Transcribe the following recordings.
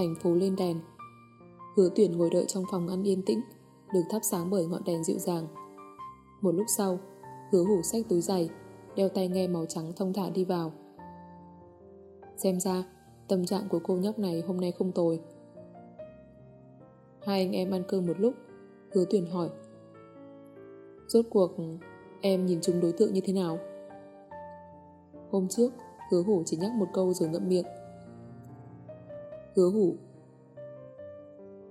Thành phố lên đèn Hứa tuyển ngồi đợi trong phòng ăn yên tĩnh được thắp sáng bởi ngọn đèn dịu dàng. Một lúc sau, hứa hủ xách túi giày, đeo tay nghe màu trắng thông thả đi vào. Xem ra, tâm trạng của cô nhóc này hôm nay không tồi. Hai anh em ăn cơm một lúc, hứa tuyển hỏi. Rốt cuộc, em nhìn chung đối tượng như thế nào? Hôm trước, hứa hủ chỉ nhắc một câu rồi ngậm miệng. Hứa hủ.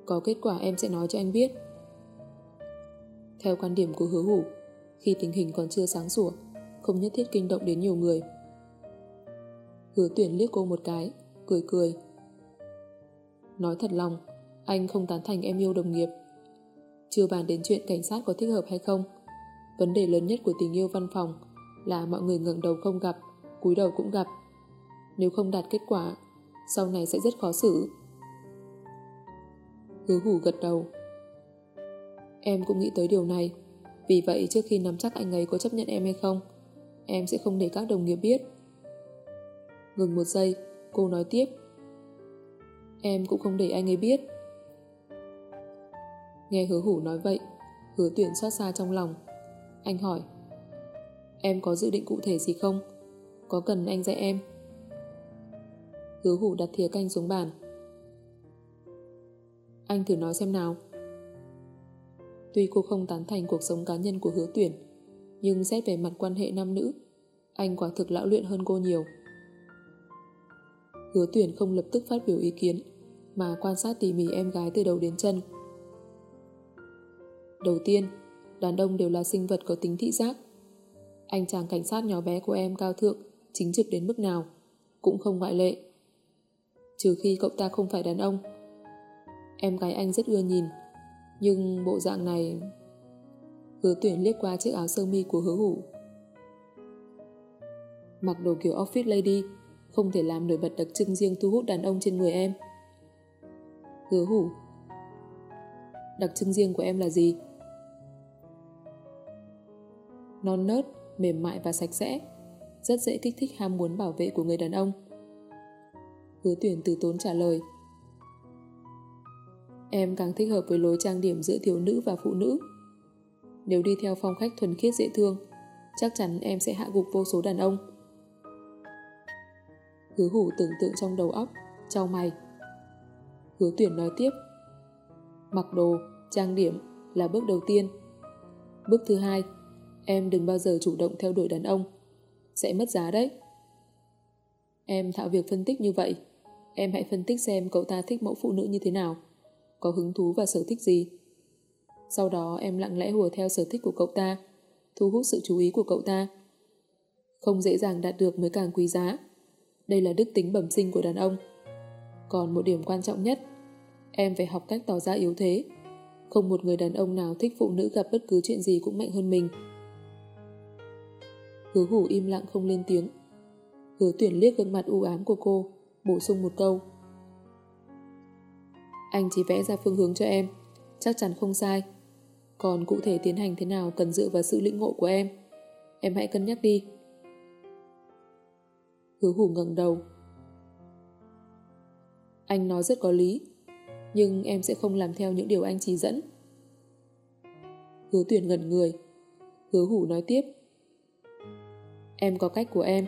Có kết quả em sẽ nói cho anh biết. Theo quan điểm của hứa hủ, khi tình hình còn chưa sáng sủa, không nhất thiết kinh động đến nhiều người. Hứa tuyển liếc cô một cái, cười cười. Nói thật lòng, anh không tán thành em yêu đồng nghiệp. Chưa bàn đến chuyện cảnh sát có thích hợp hay không. Vấn đề lớn nhất của tình yêu văn phòng là mọi người ngẩng đầu không gặp, cúi đầu cũng gặp. Nếu không đạt kết quả, sau này sẽ rất khó xử. Hứa hủ gật đầu. Em cũng nghĩ tới điều này. Vì vậy trước khi nắm chắc anh ấy có chấp nhận em hay không, em sẽ không để các đồng nghiệp biết. Ngừng một giây, cô nói tiếp. Em cũng không để anh ấy biết. Nghe hứa hủ nói vậy, hứa tuyển xót xa trong lòng. Anh hỏi, em có dự định cụ thể gì không? Có cần anh dạy em? Hứa hủ đặt thìa canh xuống bàn. Anh thử nói xem nào. Tuy cô không tán thành cuộc sống cá nhân của hứa tuyển, nhưng xét về mặt quan hệ nam nữ, anh quả thực lão luyện hơn cô nhiều. Hứa tuyển không lập tức phát biểu ý kiến, mà quan sát tỉ mỉ em gái từ đầu đến chân. Đầu tiên, đàn ông đều là sinh vật có tính thị giác. Anh chàng cảnh sát nhỏ bé của em cao thượng, chính trực đến mức nào, cũng không ngoại lệ. Trừ khi cậu ta không phải đàn ông. Em gái anh rất ưa nhìn, nhưng bộ dạng này... Hứa tuyển liếc qua chiếc áo sơ mi của hứa hủ. Mặc đồ kiểu office lady, không thể làm nổi bật đặc trưng riêng thu hút đàn ông trên người em. Hứa hủ. Đặc trưng riêng của em là gì? Non nớt, mềm mại và sạch sẽ, rất dễ kích thích ham muốn bảo vệ của người đàn ông. Hứa tuyển từ tốn trả lời. Em càng thích hợp với lối trang điểm giữa thiếu nữ và phụ nữ. Nếu đi theo phong khách thuần khiết dễ thương, chắc chắn em sẽ hạ gục vô số đàn ông. Hứa hủ tưởng tượng trong đầu óc, trao mày. Hứa tuyển nói tiếp. Mặc đồ, trang điểm là bước đầu tiên. Bước thứ hai, em đừng bao giờ chủ động theo đuổi đàn ông. Sẽ mất giá đấy. Em thạo việc phân tích như vậy. Em hãy phân tích xem cậu ta thích mẫu phụ nữ như thế nào có hứng thú và sở thích gì. Sau đó em lặng lẽ hùa theo sở thích của cậu ta, thu hút sự chú ý của cậu ta. Không dễ dàng đạt được mới càng quý giá. Đây là đức tính bẩm sinh của đàn ông. Còn một điểm quan trọng nhất, em phải học cách tỏ ra yếu thế. Không một người đàn ông nào thích phụ nữ gặp bất cứ chuyện gì cũng mạnh hơn mình. Hứa hủ im lặng không lên tiếng. Hứa tuyển liếc gương mặt u ám của cô, bổ sung một câu. Anh chỉ vẽ ra phương hướng cho em, chắc chắn không sai. Còn cụ thể tiến hành thế nào cần dựa vào sự lĩnh ngộ của em. Em hãy cân nhắc đi. Hứa hủ ngẩng đầu. Anh nói rất có lý, nhưng em sẽ không làm theo những điều anh chỉ dẫn. Hứa tuyển ngẩn người. Hứa hủ nói tiếp. Em có cách của em.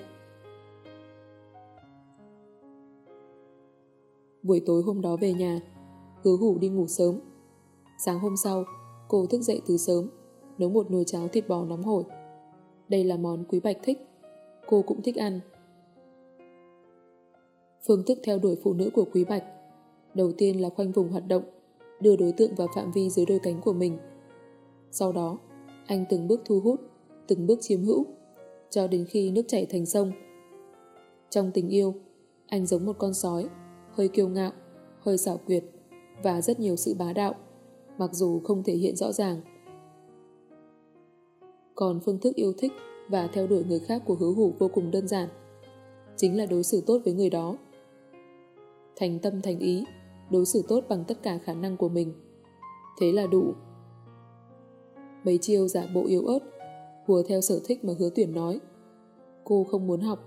Buổi tối hôm đó về nhà, hứa hủ đi ngủ sớm. Sáng hôm sau, cô thức dậy từ sớm, nấu một nồi cháo thịt bò nóng hổi. Đây là món Quý Bạch thích, cô cũng thích ăn. Phương thức theo đuổi phụ nữ của Quý Bạch Đầu tiên là khoanh vùng hoạt động, đưa đối tượng vào phạm vi dưới đôi cánh của mình. Sau đó, anh từng bước thu hút, từng bước chiếm hữu, cho đến khi nước chảy thành sông. Trong tình yêu, anh giống một con sói, hơi kiêu ngạo, hơi xảo quyệt, và rất nhiều sự bá đạo, mặc dù không thể hiện rõ ràng. Còn phương thức yêu thích và theo đuổi người khác của hứa hủ vô cùng đơn giản. Chính là đối xử tốt với người đó. Thành tâm thành ý, đối xử tốt bằng tất cả khả năng của mình. Thế là đủ. Mấy chiêu giả bộ yếu ớt, hùa theo sở thích mà hứa tuyển nói. Cô không muốn học.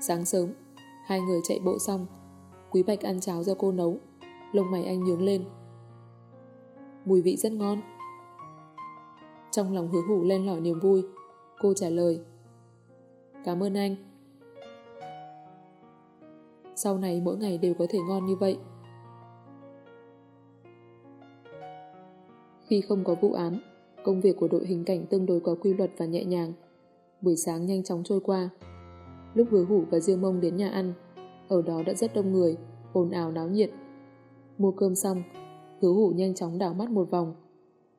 Sáng sớm, hai người chạy bộ xong, Quý Bạch ăn cháo do cô nấu, lông mày anh nhướng lên. Mùi vị rất ngon. Trong lòng hứa hủ lên lỏi niềm vui, cô trả lời. Cảm ơn anh. Sau này mỗi ngày đều có thể ngon như vậy. Khi không có vụ án, công việc của đội hình cảnh tương đối có quy luật và nhẹ nhàng. Buổi sáng nhanh chóng trôi qua. Lúc hứa hủ và Diêu Mông đến nhà ăn, ở đó đã rất đông người, ồn ào náo nhiệt. Mua cơm xong, hứa hủ nhanh chóng đảo mắt một vòng.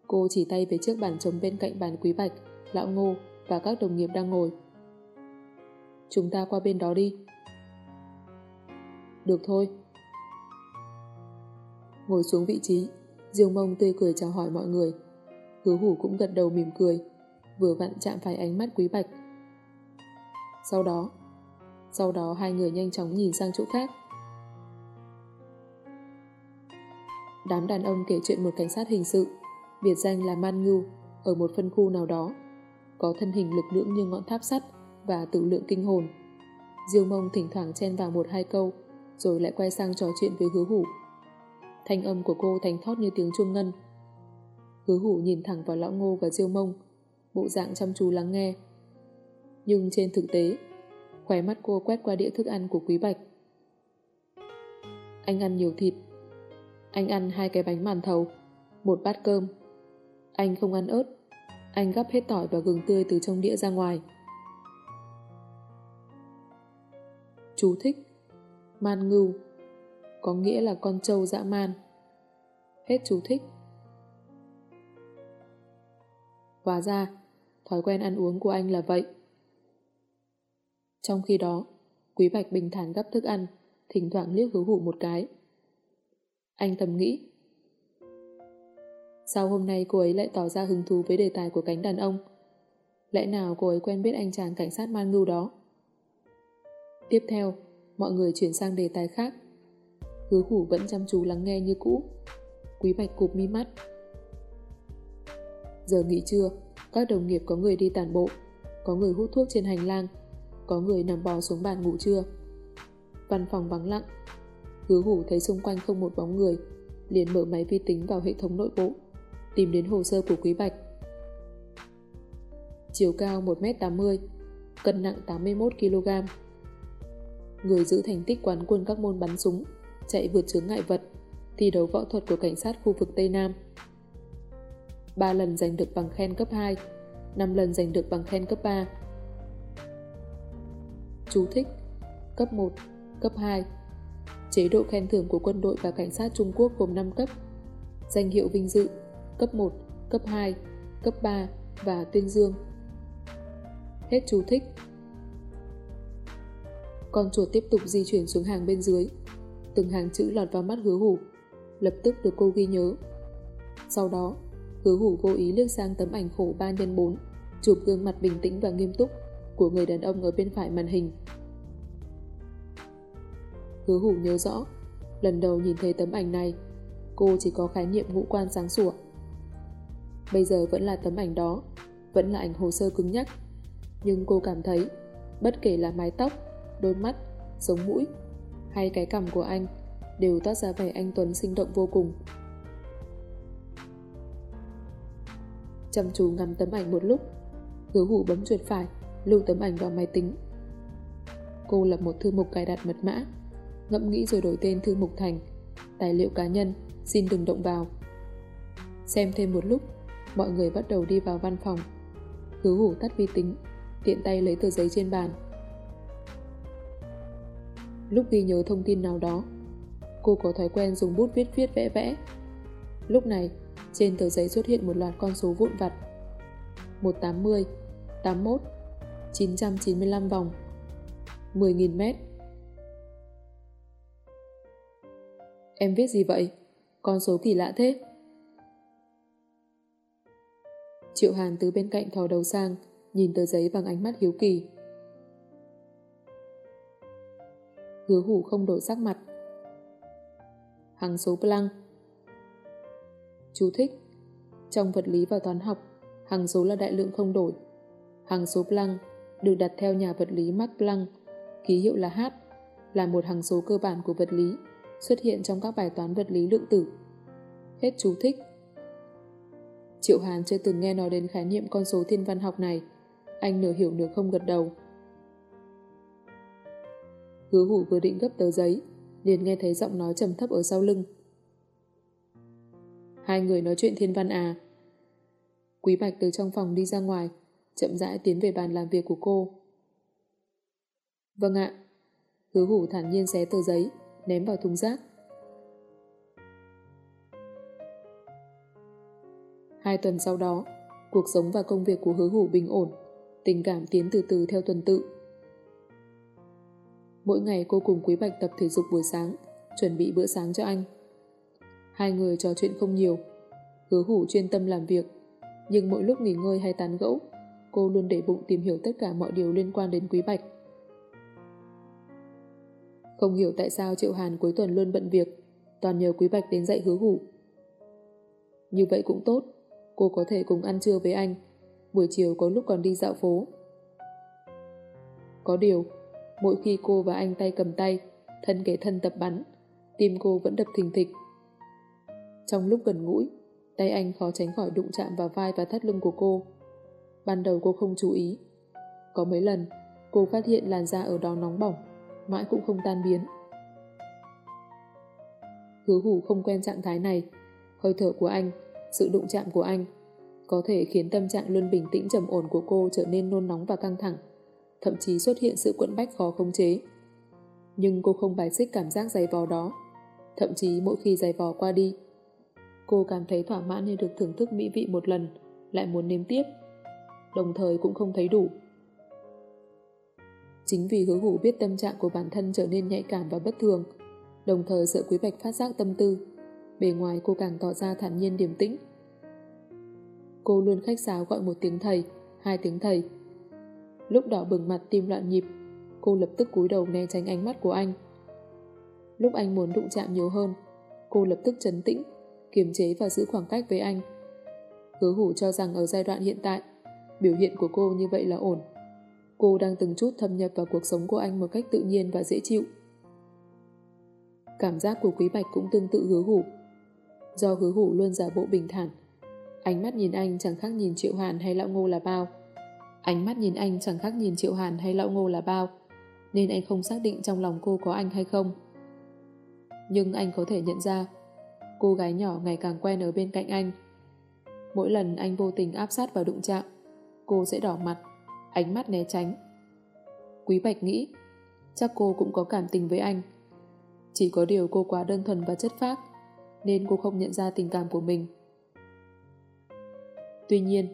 Cô chỉ tay về trước bàn trống bên cạnh bàn quý bạch, lão ngô và các đồng nghiệp đang ngồi. Chúng ta qua bên đó đi. Được thôi. Ngồi xuống vị trí, Diêu mông tươi cười chào hỏi mọi người. Hứa hủ cũng gật đầu mỉm cười, vừa vặn chạm phải ánh mắt quý bạch. Sau đó, sau đó hai người nhanh chóng nhìn sang chỗ khác. Đám đàn ông kể chuyện một cảnh sát hình sự, biệt danh là Man Ngưu, ở một phân khu nào đó, có thân hình lực lưỡng như ngọn tháp sắt và tự lượng kinh hồn. Diêu mông thỉnh thoảng chen vào một hai câu, rồi lại quay sang trò chuyện với hứa hủ. Thanh âm của cô thành thót như tiếng chuông ngân. Hứa hủ nhìn thẳng vào lão ngô và diêu mông, bộ dạng chăm chú lắng nghe. Nhưng trên thực tế, khóe mắt cô quét qua đĩa thức ăn của Quý Bạch. Anh ăn nhiều thịt. Anh ăn hai cái bánh màn thầu, một bát cơm. Anh không ăn ớt. Anh gắp hết tỏi và gừng tươi từ trong đĩa ra ngoài. Chú thích Man ngưu có nghĩa là con trâu dã man. Hết chú thích. Hóa ra, thói quen ăn uống của anh là vậy. Trong khi đó, Quý Bạch bình thản gấp thức ăn, thỉnh thoảng liếc hứa hủ một cái. Anh thầm nghĩ. Sao hôm nay cô ấy lại tỏ ra hứng thú với đề tài của cánh đàn ông? Lẽ nào cô ấy quen biết anh chàng cảnh sát man ngưu đó? Tiếp theo, mọi người chuyển sang đề tài khác. Hứa hủ vẫn chăm chú lắng nghe như cũ. Quý Bạch cụp mi mắt. Giờ nghỉ trưa, các đồng nghiệp có người đi tàn bộ, có người hút thuốc trên hành lang, có người nằm bò xuống bàn ngủ trưa. Văn phòng vắng lặng. Hứa hủ thấy xung quanh không một bóng người, liền mở máy vi tính vào hệ thống nội bộ, tìm đến hồ sơ của Quý Bạch. Chiều cao 1m80, cân nặng 81kg. Người giữ thành tích quán quân các môn bắn súng, chạy vượt chướng ngại vật, thi đấu võ thuật của cảnh sát khu vực Tây Nam. 3 lần giành được bằng khen cấp 2, 5 lần giành được bằng khen cấp 3. Chú thích. Cấp 1, cấp 2 Chế độ khen thưởng của quân đội và cảnh sát Trung Quốc gồm 5 cấp. Danh hiệu vinh dự Cấp 1, cấp 2, cấp 3 và tuyên dương. Hết chú thích. Con chuột tiếp tục di chuyển xuống hàng bên dưới. Từng hàng chữ lọt vào mắt hứa hủ. Lập tức được cô ghi nhớ. Sau đó Hứa hủ vô ý liếc sang tấm ảnh khổ 3 x 4 chụp gương mặt bình tĩnh và nghiêm túc của người đàn ông ở bên phải màn hình. Hứa hủ nhớ rõ, lần đầu nhìn thấy tấm ảnh này, cô chỉ có khái niệm ngũ quan sáng sủa. Bây giờ vẫn là tấm ảnh đó, vẫn là ảnh hồ sơ cứng nhắc. Nhưng cô cảm thấy, bất kể là mái tóc, đôi mắt, sống mũi hay cái cằm của anh, đều toát ra vẻ anh Tuấn sinh động vô cùng. Chăm chú ngắm tấm ảnh một lúc, hứa hủ bấm chuột phải, lưu tấm ảnh vào máy tính. Cô lập một thư mục cài đặt mật mã, ngẫm nghĩ rồi đổi tên thư mục thành tài liệu cá nhân, xin đừng động vào. Xem thêm một lúc, mọi người bắt đầu đi vào văn phòng. Hứa hủ tắt vi tính, tiện tay lấy tờ giấy trên bàn. Lúc ghi nhớ thông tin nào đó, cô có thói quen dùng bút viết viết vẽ vẽ. Lúc này, trên tờ giấy xuất hiện một loạt con số vụn vặt. 180, 81, 995 vòng, 10.000 mét. Em viết gì vậy? Con số kỳ lạ thế. Triệu Hàn từ bên cạnh thò đầu sang, nhìn tờ giấy bằng ánh mắt hiếu kỳ. Hứa hủ không đổi sắc mặt. Hằng số Planck Chú thích Trong vật lý và toán học, hằng số là đại lượng không đổi. Hằng số Planck được đặt theo nhà vật lý Max Planck, ký hiệu là H, là một hằng số cơ bản của vật lý, xuất hiện trong các bài toán vật lý lượng tử. Hết chú thích. Triệu Hàn chưa từng nghe nói đến khái niệm con số thiên văn học này. Anh nửa hiểu nửa không gật đầu. Hứa hủ vừa định gấp tờ giấy, liền nghe thấy giọng nói trầm thấp ở sau lưng. Hai người nói chuyện thiên văn à. Quý Bạch từ trong phòng đi ra ngoài, chậm rãi tiến về bàn làm việc của cô. Vâng ạ. Hứa hủ thản nhiên xé tờ giấy, ném vào thùng rác. Hai tuần sau đó, cuộc sống và công việc của hứa hủ bình ổn, tình cảm tiến từ từ theo tuần tự. Mỗi ngày cô cùng Quý Bạch tập thể dục buổi sáng, chuẩn bị bữa sáng cho anh. Hai người trò chuyện không nhiều, hứa hủ chuyên tâm làm việc, nhưng mỗi lúc nghỉ ngơi hay tán gẫu, cô luôn để bụng tìm hiểu tất cả mọi điều liên quan đến Quý Bạch. Không hiểu tại sao Triệu Hàn cuối tuần luôn bận việc, toàn nhờ Quý Bạch đến dạy hứa hủ. Như vậy cũng tốt, cô có thể cùng ăn trưa với anh, buổi chiều có lúc còn đi dạo phố. Có điều, mỗi khi cô và anh tay cầm tay, thân kể thân tập bắn, tim cô vẫn đập thình thịch. Trong lúc gần gũi, tay anh khó tránh khỏi đụng chạm vào vai và thắt lưng của cô. Ban đầu cô không chú ý. Có mấy lần, cô phát hiện làn da ở đó nóng bỏng, mãi cũng không tan biến. Hứa hủ không quen trạng thái này. Hơi thở của anh, sự đụng chạm của anh có thể khiến tâm trạng luôn bình tĩnh trầm ổn của cô trở nên nôn nóng và căng thẳng, thậm chí xuất hiện sự quẫn bách khó khống chế. Nhưng cô không bài xích cảm giác dày vò đó, thậm chí mỗi khi dày vò qua đi, cô cảm thấy thỏa mãn như được thưởng thức mỹ vị một lần, lại muốn nếm tiếp, đồng thời cũng không thấy đủ. Chính vì hứa hủ biết tâm trạng của bản thân trở nên nhạy cảm và bất thường, đồng thời sợ Quý Bạch phát giác tâm tư, bề ngoài cô càng tỏ ra thản nhiên điềm tĩnh. Cô luôn khách sáo gọi một tiếng thầy, hai tiếng thầy. Lúc đỏ bừng mặt tim loạn nhịp, cô lập tức cúi đầu né tránh ánh mắt của anh. Lúc anh muốn đụng chạm nhiều hơn, cô lập tức trấn tĩnh, kiềm chế và giữ khoảng cách với anh. Hứa hủ cho rằng ở giai đoạn hiện tại, biểu hiện của cô như vậy là ổn. Cô đang từng chút thâm nhập vào cuộc sống của anh một cách tự nhiên và dễ chịu. Cảm giác của Quý Bạch cũng tương tự hứa hủ. Do hứa hủ luôn giả bộ bình thản, ánh mắt nhìn anh chẳng khác nhìn Triệu Hàn hay Lão Ngô là bao. Ánh mắt nhìn anh chẳng khác nhìn Triệu Hàn hay Lão Ngô là bao, nên anh không xác định trong lòng cô có anh hay không. Nhưng anh có thể nhận ra, cô gái nhỏ ngày càng quen ở bên cạnh anh. Mỗi lần anh vô tình áp sát vào đụng chạm, cô sẽ đỏ mặt, ánh mắt né tránh. Quý Bạch nghĩ, chắc cô cũng có cảm tình với anh. Chỉ có điều cô quá đơn thuần và chất phác, nên cô không nhận ra tình cảm của mình. Tuy nhiên,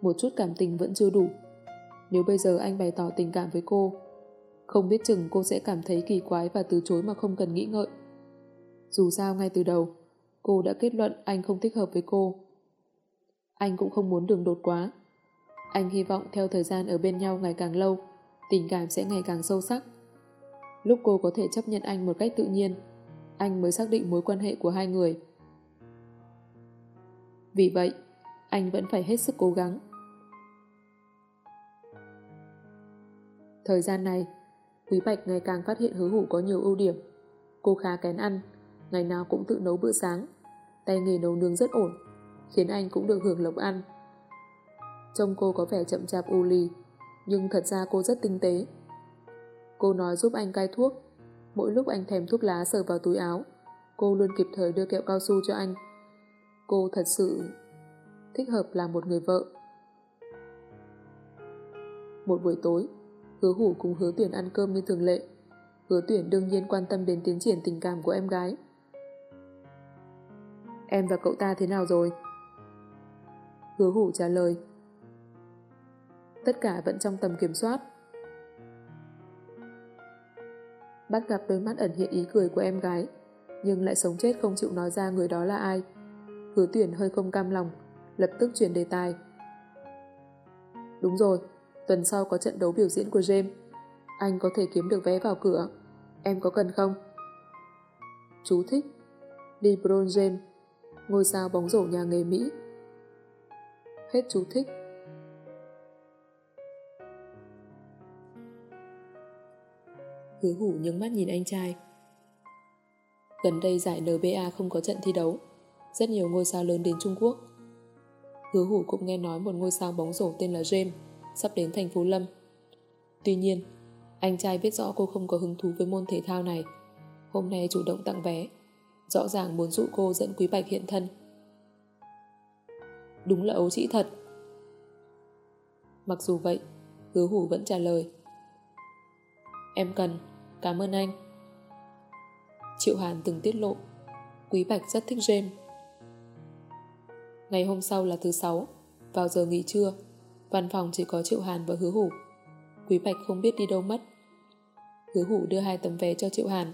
một chút cảm tình vẫn chưa đủ. Nếu bây giờ anh bày tỏ tình cảm với cô, không biết chừng cô sẽ cảm thấy kỳ quái và từ chối mà không cần nghĩ ngợi. Dù sao ngay từ đầu, cô đã kết luận anh không thích hợp với cô. Anh cũng không muốn đường đột quá. Anh hy vọng theo thời gian ở bên nhau ngày càng lâu, tình cảm sẽ ngày càng sâu sắc. Lúc cô có thể chấp nhận anh một cách tự nhiên, anh mới xác định mối quan hệ của hai người. Vì vậy, anh vẫn phải hết sức cố gắng. Thời gian này, Quý Bạch ngày càng phát hiện hứa hủ có nhiều ưu điểm. Cô khá kén ăn, ngày nào cũng tự nấu bữa sáng, tay nghề nấu nướng rất ổn, khiến anh cũng được hưởng lộc ăn. Trông cô có vẻ chậm chạp u lì, nhưng thật ra cô rất tinh tế. Cô nói giúp anh cai thuốc. Mỗi lúc anh thèm thuốc lá sờ vào túi áo, cô luôn kịp thời đưa kẹo cao su cho anh. Cô thật sự thích hợp là một người vợ. Một buổi tối, hứa hủ cùng hứa tuyển ăn cơm như thường lệ. Hứa tuyển đương nhiên quan tâm đến tiến triển tình cảm của em gái. Em và cậu ta thế nào rồi? Hứa hủ trả lời. Tất cả vẫn trong tầm kiểm soát. Bắt gặp đôi mắt ẩn hiện ý cười của em gái. nhưng lại sống chết không chịu nói ra người đó là ai. Hứa tuyển hơi không cam lòng, lập tức chuyển đề tài. Đúng rồi, tuần sau có trận đấu biểu diễn của James. Anh có thể kiếm được vé vào cửa. Em có cần không? Chú thích LeBron James Ngôi sao bóng rổ nhà nghề Mỹ Hết chú thích Hứa hủ nhướng mắt nhìn anh trai Gần đây giải NBA không có trận thi đấu Rất nhiều ngôi sao lớn đến Trung Quốc Hứa hủ cũng nghe nói một ngôi sao bóng rổ tên là James sắp đến thành phố Lâm. Tuy nhiên, anh trai biết rõ cô không có hứng thú với môn thể thao này. Hôm nay chủ động tặng vé, rõ ràng muốn dụ cô dẫn Quý Bạch hiện thân. Đúng là ấu trĩ thật. Mặc dù vậy, hứa hủ vẫn trả lời. Em cần, cảm ơn anh. Triệu Hàn từng tiết lộ, Quý Bạch rất thích James. Ngày hôm sau là thứ sáu, vào giờ nghỉ trưa, văn phòng chỉ có Triệu Hàn và Hứa Hủ. Quý Bạch không biết đi đâu mất. Hứa Hủ đưa hai tấm vé cho Triệu Hàn.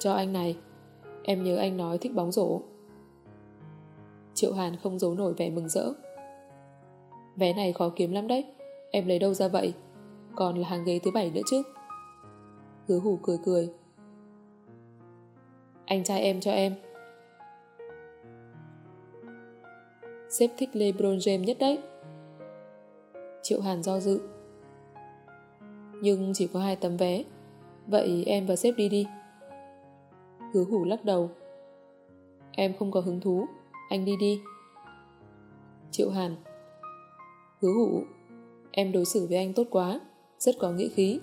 Cho anh này, em nhớ anh nói thích bóng rổ. Triệu Hàn không giấu nổi vẻ mừng rỡ. Vé này khó kiếm lắm đấy, em lấy đâu ra vậy? Còn là hàng ghế thứ bảy nữa chứ. Hứa Hủ cười cười. Anh trai em cho em. Sếp thích LeBron James nhất đấy. Triệu Hàn do dự. Nhưng chỉ có hai tấm vé. Vậy em và sếp đi đi. Hứa hủ lắc đầu. Em không có hứng thú. Anh đi đi. Triệu Hàn. Hứa hủ. Em đối xử với anh tốt quá. Rất có nghĩa khí.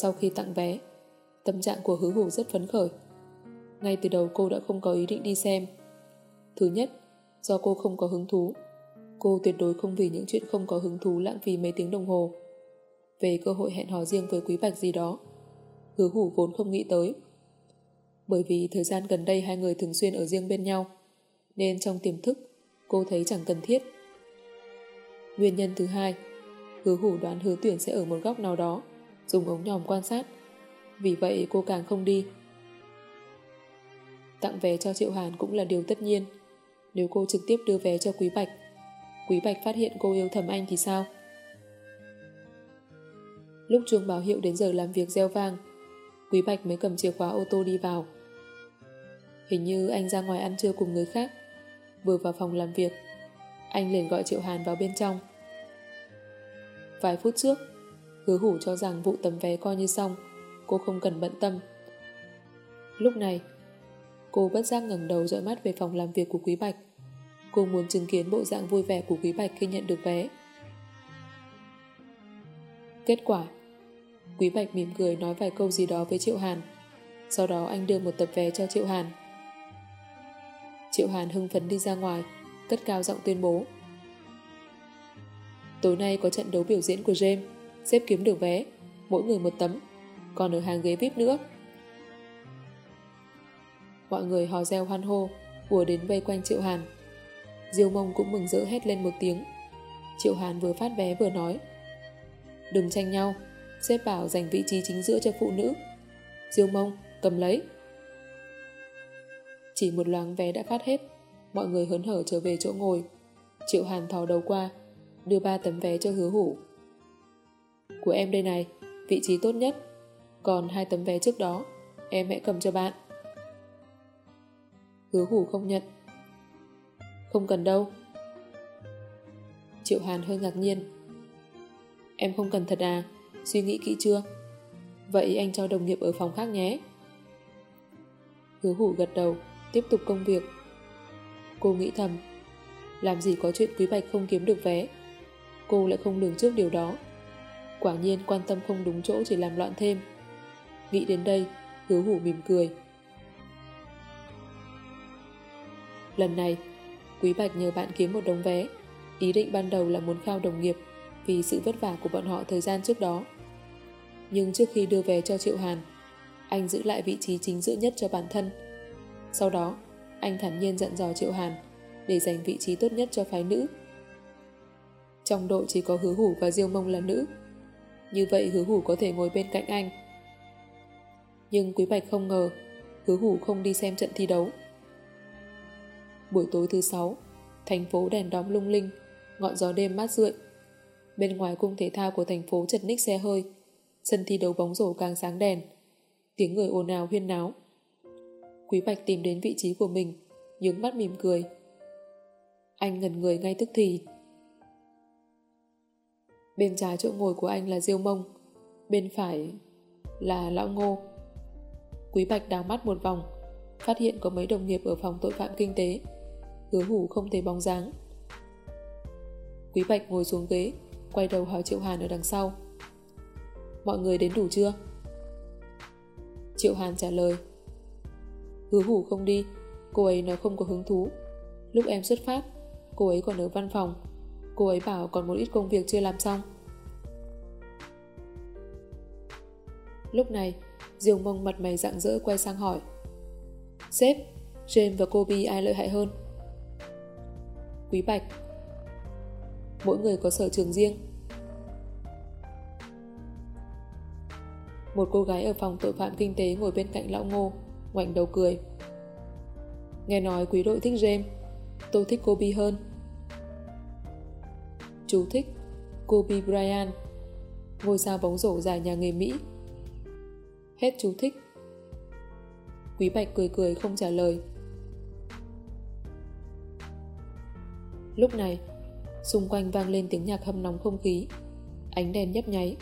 Sau khi tặng vé, tâm trạng của hứa hủ rất phấn khởi. Ngay từ đầu cô đã không có ý định đi xem. Thứ nhất, do cô không có hứng thú. Cô tuyệt đối không vì những chuyện không có hứng thú lãng phí mấy tiếng đồng hồ. Về cơ hội hẹn hò riêng với Quý Bạch gì đó, hứa hủ vốn không nghĩ tới. Bởi vì thời gian gần đây hai người thường xuyên ở riêng bên nhau, nên trong tiềm thức, cô thấy chẳng cần thiết. Nguyên nhân thứ hai, hứa hủ đoán hứa tuyển sẽ ở một góc nào đó, dùng ống nhòm quan sát. Vì vậy cô càng không đi. Tặng vé cho Triệu Hàn cũng là điều tất nhiên. Nếu cô trực tiếp đưa vé cho Quý Bạch, Quý Bạch phát hiện cô yêu thầm anh thì sao? Lúc chuông báo hiệu đến giờ làm việc gieo vang, Quý Bạch mới cầm chìa khóa ô tô đi vào. Hình như anh ra ngoài ăn trưa cùng người khác. Vừa vào phòng làm việc, anh liền gọi Triệu Hàn vào bên trong. Vài phút trước, hứa hủ cho rằng vụ tấm vé coi như xong, cô không cần bận tâm. Lúc này, cô bất giác ngẩng đầu dõi mắt về phòng làm việc của Quý Bạch. Cô muốn chứng kiến bộ dạng vui vẻ của Quý Bạch khi nhận được vé. Kết quả Quý Bạch mỉm cười nói vài câu gì đó với Triệu Hàn. Sau đó anh đưa một tập vé cho Triệu Hàn. Triệu Hàn hưng phấn đi ra ngoài, cất cao giọng tuyên bố. Tối nay có trận đấu biểu diễn của James, xếp kiếm được vé, mỗi người một tấm, còn ở hàng ghế VIP nữa. Mọi người hò reo hoan hô, ùa đến vây quanh Triệu Hàn. Diêu mông cũng mừng rỡ hét lên một tiếng. Triệu Hàn vừa phát vé vừa nói. Đừng tranh nhau, xếp bảo dành vị trí chính giữa cho phụ nữ. Diêu mông, cầm lấy. Chỉ một loáng vé đã phát hết, mọi người hớn hở trở về chỗ ngồi. Triệu Hàn thò đầu qua, đưa ba tấm vé cho hứa hủ. Của em đây này, vị trí tốt nhất. Còn hai tấm vé trước đó, em hãy cầm cho bạn. Hứa hủ không nhận. Không cần đâu. Triệu Hàn hơi ngạc nhiên. Em không cần thật à? Suy nghĩ kỹ chưa? Vậy anh cho đồng nghiệp ở phòng khác nhé. Hứa hủ gật đầu, tiếp tục công việc. Cô nghĩ thầm, làm gì có chuyện Quý Bạch không kiếm được vé. Cô lại không lường trước điều đó. Quả nhiên quan tâm không đúng chỗ chỉ làm loạn thêm. Nghĩ đến đây, hứa hủ mỉm cười. Lần này, Quý Bạch nhờ bạn kiếm một đống vé. Ý định ban đầu là muốn khao đồng nghiệp vì sự vất vả của bọn họ thời gian trước đó. Nhưng trước khi đưa vé cho Triệu Hàn, anh giữ lại vị trí chính giữa nhất cho bản thân. Sau đó, anh thản nhiên dặn dò Triệu Hàn để giành vị trí tốt nhất cho phái nữ. Trong đội chỉ có hứa hủ và diêu mông là nữ. Như vậy hứa hủ có thể ngồi bên cạnh anh. Nhưng Quý Bạch không ngờ hứa hủ không đi xem trận thi đấu. Buổi tối thứ sáu, thành phố đèn đóm lung linh, ngọn gió đêm mát rượi. Bên ngoài cung thể thao của thành phố chật ních xe hơi, sân thi đấu bóng rổ càng sáng đèn, tiếng người ồn ào huyên náo. Quý Bạch tìm đến vị trí của mình, nhướng mắt mỉm cười. Anh ngẩn người ngay tức thì. Bên trái chỗ ngồi của anh là Diêu Mông, bên phải là Lão Ngô. Quý Bạch đào mắt một vòng, phát hiện có mấy đồng nghiệp ở phòng tội phạm kinh tế. Hứa hủ không thấy bóng dáng. Quý Bạch ngồi xuống ghế, quay đầu hỏi Triệu Hàn ở đằng sau. Mọi người đến đủ chưa? Triệu Hàn trả lời. Hứa hủ không đi, cô ấy nói không có hứng thú. Lúc em xuất phát, cô ấy còn ở văn phòng. Cô ấy bảo còn một ít công việc chưa làm xong. Lúc này, Diều mông mặt mày rạng rỡ quay sang hỏi. Sếp, James và Kobe ai lợi hại hơn? Quý Bạch Mỗi người có sở trường riêng. Một cô gái ở phòng tội phạm kinh tế ngồi bên cạnh lão ngô, ngoảnh đầu cười. Nghe nói quý đội thích James, tôi thích Kobe hơn. Chú thích Kobe Bryant, ngôi sao bóng rổ dài nhà người Mỹ. Hết chú thích. Quý Bạch cười cười không trả lời. Lúc này, xung quanh vang lên tiếng nhạc hâm nóng không khí. Ánh đèn nhấp nháy.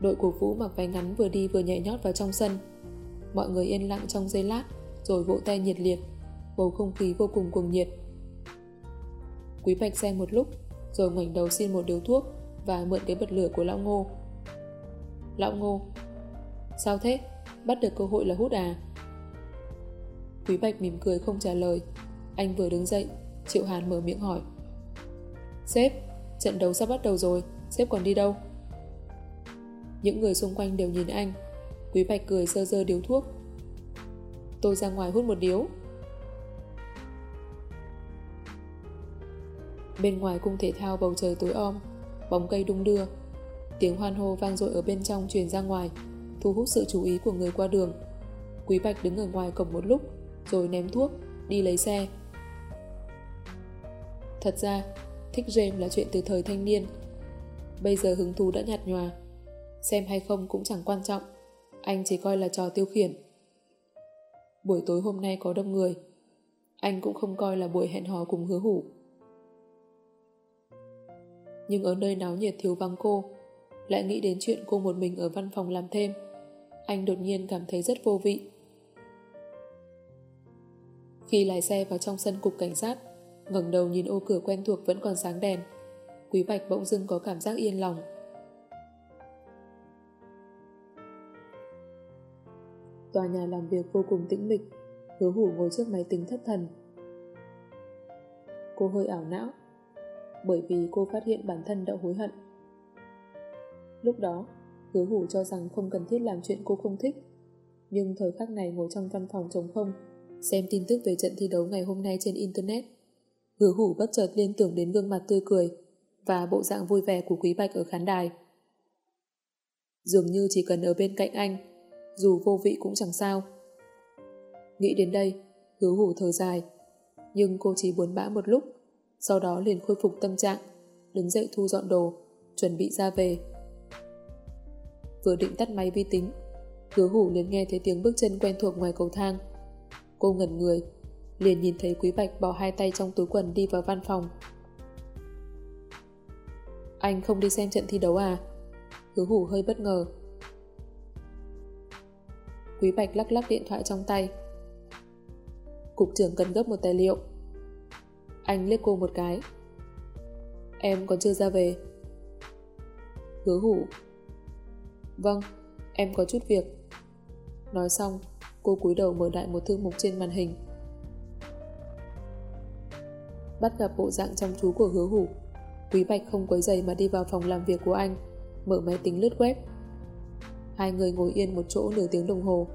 Đội cổ vũ mặc váy ngắn vừa đi vừa nhảy nhót vào trong sân. Mọi người yên lặng trong giây lát, rồi vỗ tay nhiệt liệt. Bầu không khí vô cùng cuồng nhiệt. Quý Bạch xem một lúc, rồi ngoảnh đầu xin một điếu thuốc và mượn cái bật lửa của Lão Ngô. Lão Ngô, sao thế? Bắt được cơ hội là hút à? Quý Bạch mỉm cười không trả lời. Anh vừa đứng dậy, Triệu Hàn mở miệng hỏi. Sếp, trận đấu sắp bắt đầu rồi, sếp còn đi đâu? Những người xung quanh đều nhìn anh. Quý Bạch cười sơ sơ điếu thuốc. Tôi ra ngoài hút một điếu. Bên ngoài cung thể thao bầu trời tối om, bóng cây đung đưa. Tiếng hoan hô vang dội ở bên trong truyền ra ngoài, thu hút sự chú ý của người qua đường. Quý Bạch đứng ở ngoài cổng một lúc, rồi ném thuốc, đi lấy xe. Thật ra, thích James là chuyện từ thời thanh niên. Bây giờ hứng thú đã nhạt nhòa. Xem hay không cũng chẳng quan trọng. Anh chỉ coi là trò tiêu khiển. Buổi tối hôm nay có đông người. Anh cũng không coi là buổi hẹn hò cùng hứa hủ. Nhưng ở nơi náo nhiệt thiếu vắng cô, lại nghĩ đến chuyện cô một mình ở văn phòng làm thêm. Anh đột nhiên cảm thấy rất vô vị. Khi lái xe vào trong sân cục cảnh sát, ngẩng đầu nhìn ô cửa quen thuộc vẫn còn sáng đèn. Quý Bạch bỗng dưng có cảm giác yên lòng. Tòa nhà làm việc vô cùng tĩnh mịch, hứa hủ ngồi trước máy tính thất thần. Cô hơi ảo não, bởi vì cô phát hiện bản thân đã hối hận. Lúc đó, hứa hủ cho rằng không cần thiết làm chuyện cô không thích, nhưng thời khắc này ngồi trong văn phòng trống không, xem tin tức về trận thi đấu ngày hôm nay trên Internet. Hứa hủ bất chợt liên tưởng đến gương mặt tươi cười và bộ dạng vui vẻ của Quý Bạch ở khán đài. Dường như chỉ cần ở bên cạnh anh, dù vô vị cũng chẳng sao. Nghĩ đến đây, hứa hủ thở dài, nhưng cô chỉ buồn bã một lúc, sau đó liền khôi phục tâm trạng, đứng dậy thu dọn đồ, chuẩn bị ra về. Vừa định tắt máy vi tính, hứa hủ liền nghe thấy tiếng bước chân quen thuộc ngoài cầu thang. Cô ngẩn người, liền nhìn thấy Quý Bạch bỏ hai tay trong túi quần đi vào văn phòng. Anh không đi xem trận thi đấu à? Hứa hủ hơi bất ngờ. Quý Bạch lắc lắc điện thoại trong tay. Cục trưởng cần gấp một tài liệu. Anh liếc cô một cái. Em còn chưa ra về. Hứa hủ. Vâng, em có chút việc. Nói xong, cô cúi đầu mở đại một thư mục trên màn hình. Bắt gặp bộ dạng chăm chú của hứa hủ. Quý Bạch không quấy giày mà đi vào phòng làm việc của anh, mở máy tính lướt web. Hai người ngồi yên một chỗ nửa tiếng đồng hồ.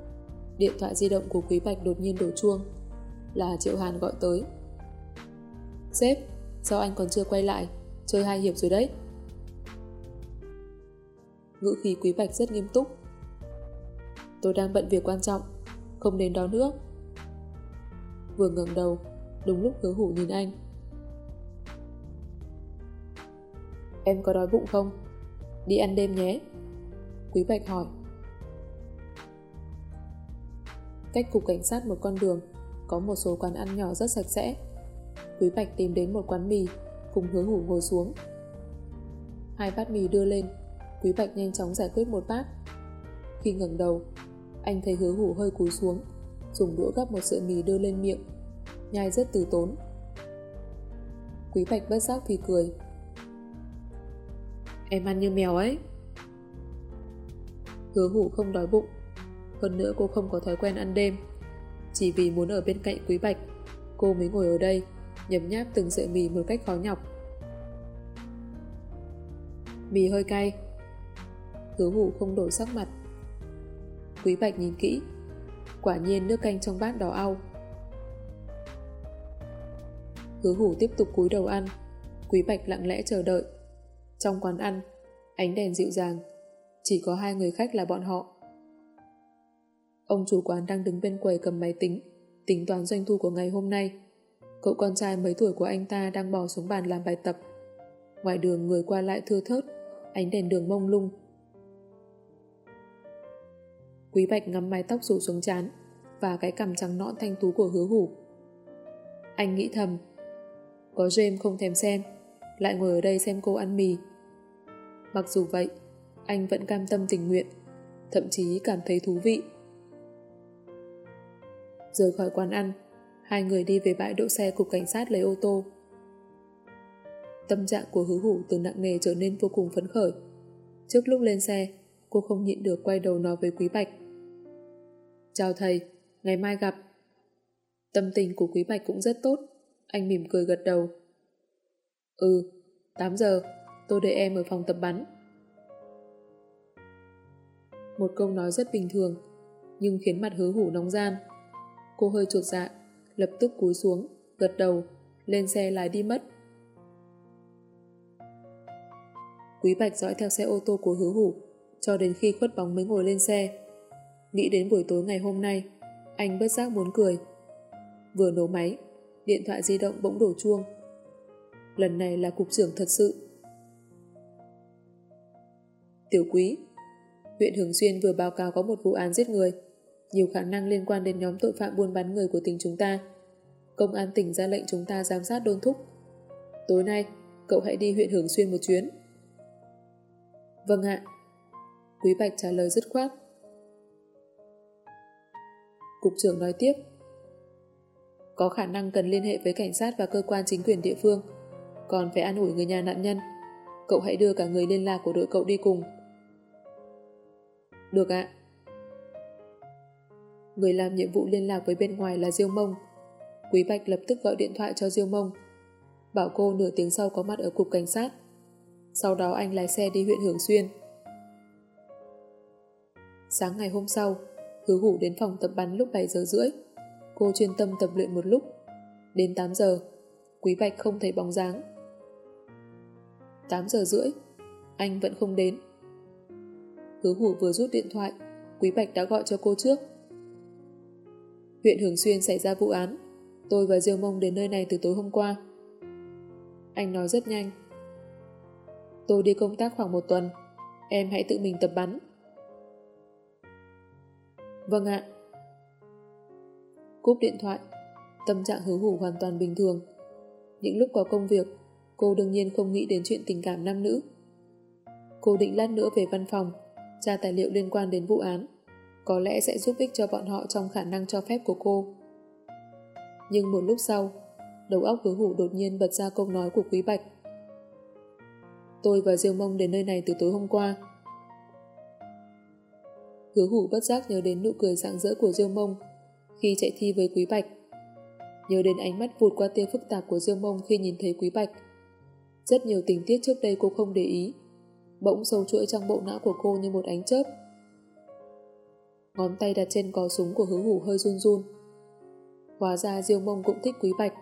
Điện thoại di động của Quý Bạch đột nhiên đổ chuông. Là Triệu Hàn gọi tới. Sếp, sao anh còn chưa quay lại? Chơi hai hiệp rồi đấy. Ngữ khí Quý Bạch rất nghiêm túc. Tôi đang bận việc quan trọng, không đến đó nữa. Vừa ngẩng đầu, đúng lúc hứa hủ nhìn anh. Em có đói bụng không? Đi ăn đêm nhé. Quý Bạch hỏi. Cách cục cảnh sát một con đường, có một số quán ăn nhỏ rất sạch sẽ. Quý Bạch tìm đến một quán mì, cùng hứa hủ ngồi xuống. Hai bát mì đưa lên, Quý Bạch nhanh chóng giải quyết một bát. Khi ngẩng đầu, anh thấy hứa hủ hơi cúi xuống, dùng đũa gắp một sợi mì đưa lên miệng, nhai rất từ tốn. Quý Bạch bất giác thì cười. Em ăn như mèo ấy. Hứa hủ không đói bụng, hơn nữa cô không có thói quen ăn đêm. Chỉ vì muốn ở bên cạnh Quý Bạch, cô mới ngồi ở đây, nhấm nháp từng sợi mì một cách khó nhọc. Mì hơi cay. Hứa hủ không đổi sắc mặt. Quý Bạch nhìn kỹ. Quả nhiên nước canh trong bát đỏ au. Hứa hủ tiếp tục cúi đầu ăn. Quý Bạch lặng lẽ chờ đợi. Trong quán ăn, ánh đèn dịu dàng. Chỉ có hai người khách là bọn họ. Ông chủ quán đang đứng bên quầy cầm máy tính, tính toán doanh thu của ngày hôm nay. Cậu con trai mấy tuổi của anh ta đang bỏ xuống bàn làm bài tập. Ngoài đường người qua lại thưa thớt, ánh đèn đường mông lung. Quý Bạch ngắm mái tóc rủ xuống chán và cái cằm trắng nõn thanh tú của hứa hủ. Anh nghĩ thầm, có James không thèm xem, lại ngồi ở đây xem cô ăn mì. Mặc dù vậy, anh vẫn cam tâm tình nguyện, thậm chí cảm thấy thú vị. Rời khỏi quán ăn, hai người đi về bãi đỗ xe cục cảnh sát lấy ô tô. Tâm trạng của hứa hủ từ nặng nề trở nên vô cùng phấn khởi. Trước lúc lên xe, cô không nhịn được quay đầu nói với Quý Bạch. Chào thầy, ngày mai gặp. Tâm tình của Quý Bạch cũng rất tốt, anh mỉm cười gật đầu. Ừ, 8 giờ, tôi đợi em ở phòng tập bắn. Một câu nói rất bình thường, nhưng khiến mặt hứa hủ nóng gian. Cô hơi chuột dạ, lập tức cúi xuống, gật đầu, lên xe lái đi mất. Quý Bạch dõi theo xe ô tô của hứa hủ, cho đến khi khuất bóng mới ngồi lên xe. Nghĩ đến buổi tối ngày hôm nay, anh bất giác muốn cười. Vừa nổ máy, điện thoại di động bỗng đổ chuông. Lần này là cục trưởng thật sự. Tiểu quý, huyện Hướng Xuyên vừa báo cáo có một vụ án giết người nhiều khả năng liên quan đến nhóm tội phạm buôn bán người của tỉnh chúng ta. Công an tỉnh ra lệnh chúng ta giám sát đôn thúc. Tối nay, cậu hãy đi huyện Hưởng Xuyên một chuyến. Vâng ạ. Quý Bạch trả lời dứt khoát. Cục trưởng nói tiếp. Có khả năng cần liên hệ với cảnh sát và cơ quan chính quyền địa phương, còn phải an ủi người nhà nạn nhân. Cậu hãy đưa cả người liên lạc của đội cậu đi cùng. Được ạ người làm nhiệm vụ liên lạc với bên ngoài là Diêu Mông. Quý Bạch lập tức gọi điện thoại cho Diêu Mông, bảo cô nửa tiếng sau có mặt ở cục cảnh sát. Sau đó anh lái xe đi huyện Hưởng Xuyên. Sáng ngày hôm sau, hứa hủ đến phòng tập bắn lúc 7 giờ rưỡi. Cô chuyên tâm tập luyện một lúc. Đến 8 giờ, Quý Bạch không thấy bóng dáng. 8 giờ rưỡi, anh vẫn không đến. Hứa hủ vừa rút điện thoại, Quý Bạch đã gọi cho cô trước. Huyện Hường Xuyên xảy ra vụ án. Tôi và Diêu Mông đến nơi này từ tối hôm qua. Anh nói rất nhanh. Tôi đi công tác khoảng một tuần. Em hãy tự mình tập bắn. Vâng ạ. Cúp điện thoại. Tâm trạng hứa hủ hoàn toàn bình thường. Những lúc có công việc, cô đương nhiên không nghĩ đến chuyện tình cảm nam nữ. Cô định lát nữa về văn phòng, tra tài liệu liên quan đến vụ án có lẽ sẽ giúp ích cho bọn họ trong khả năng cho phép của cô. Nhưng một lúc sau, đầu óc hứa hủ đột nhiên bật ra câu nói của Quý Bạch. Tôi và Diêu Mông đến nơi này từ tối hôm qua. Hứa hủ bất giác nhớ đến nụ cười rạng rỡ của Diêu Mông khi chạy thi với Quý Bạch. Nhớ đến ánh mắt vụt qua tia phức tạp của Diêu Mông khi nhìn thấy Quý Bạch. Rất nhiều tình tiết trước đây cô không để ý, bỗng sâu chuỗi trong bộ não của cô như một ánh chớp ngón tay đặt trên cò súng của hứa hủ hơi run run. Hóa ra Diêu Mông cũng thích Quý Bạch.